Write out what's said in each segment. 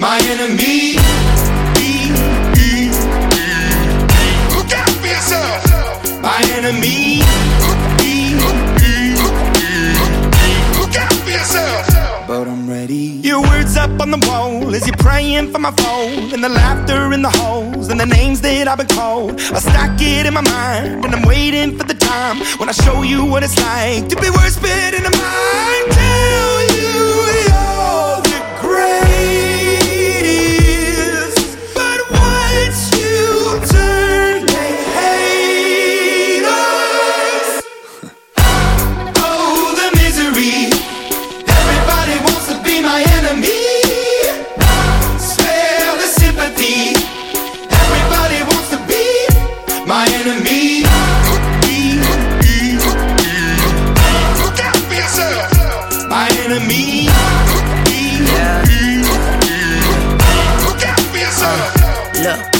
my enemy. Look out for yourself. My enemy. Look out for yourself. But I'm ready. Your words up on the wall as you're praying for my phone. And the laughter in the holes and the names that I've been called. I stack it in my mind and I'm waiting for the time when I show you what it's like to be worse fit in a mind. Tell my enemy. Look out for yourself. My enemy. Yeah. Look out for yourself. Look,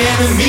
enemy